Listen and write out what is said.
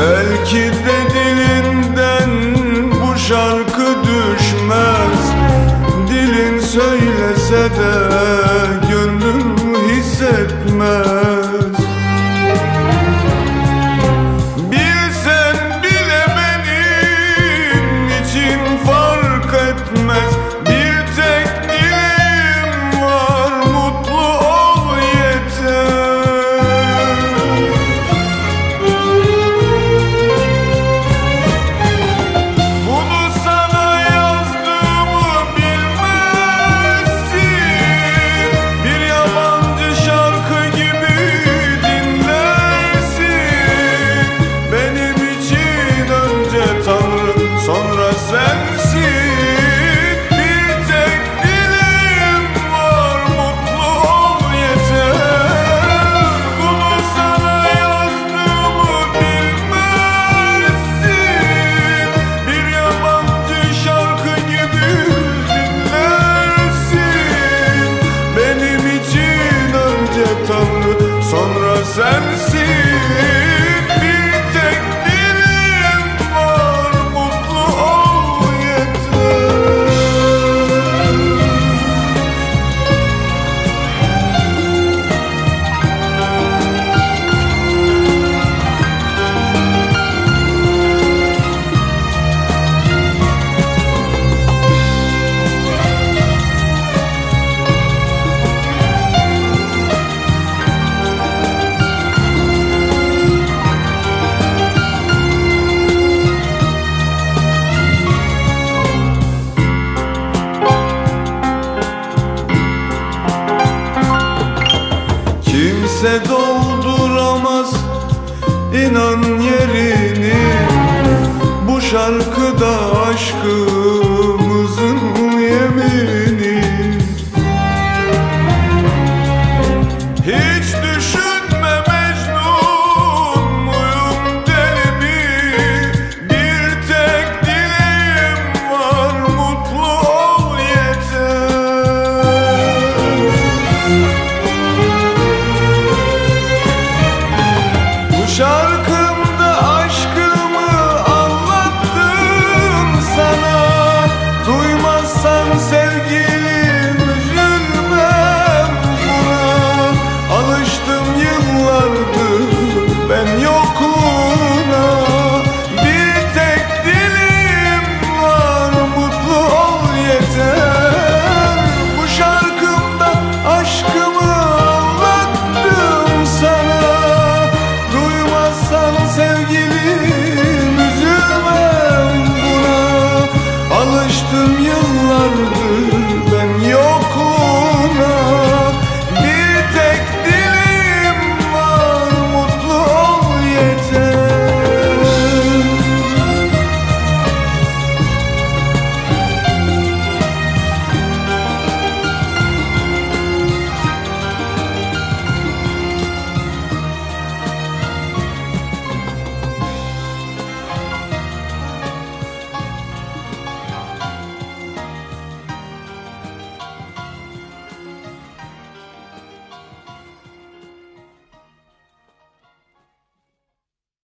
Belki de dilinden bu şarkı düşmez. Dilin söylese de gönlüm hissetmez. Kimse dolduramaz. İnan yerini Bu şarkıda aşkımızın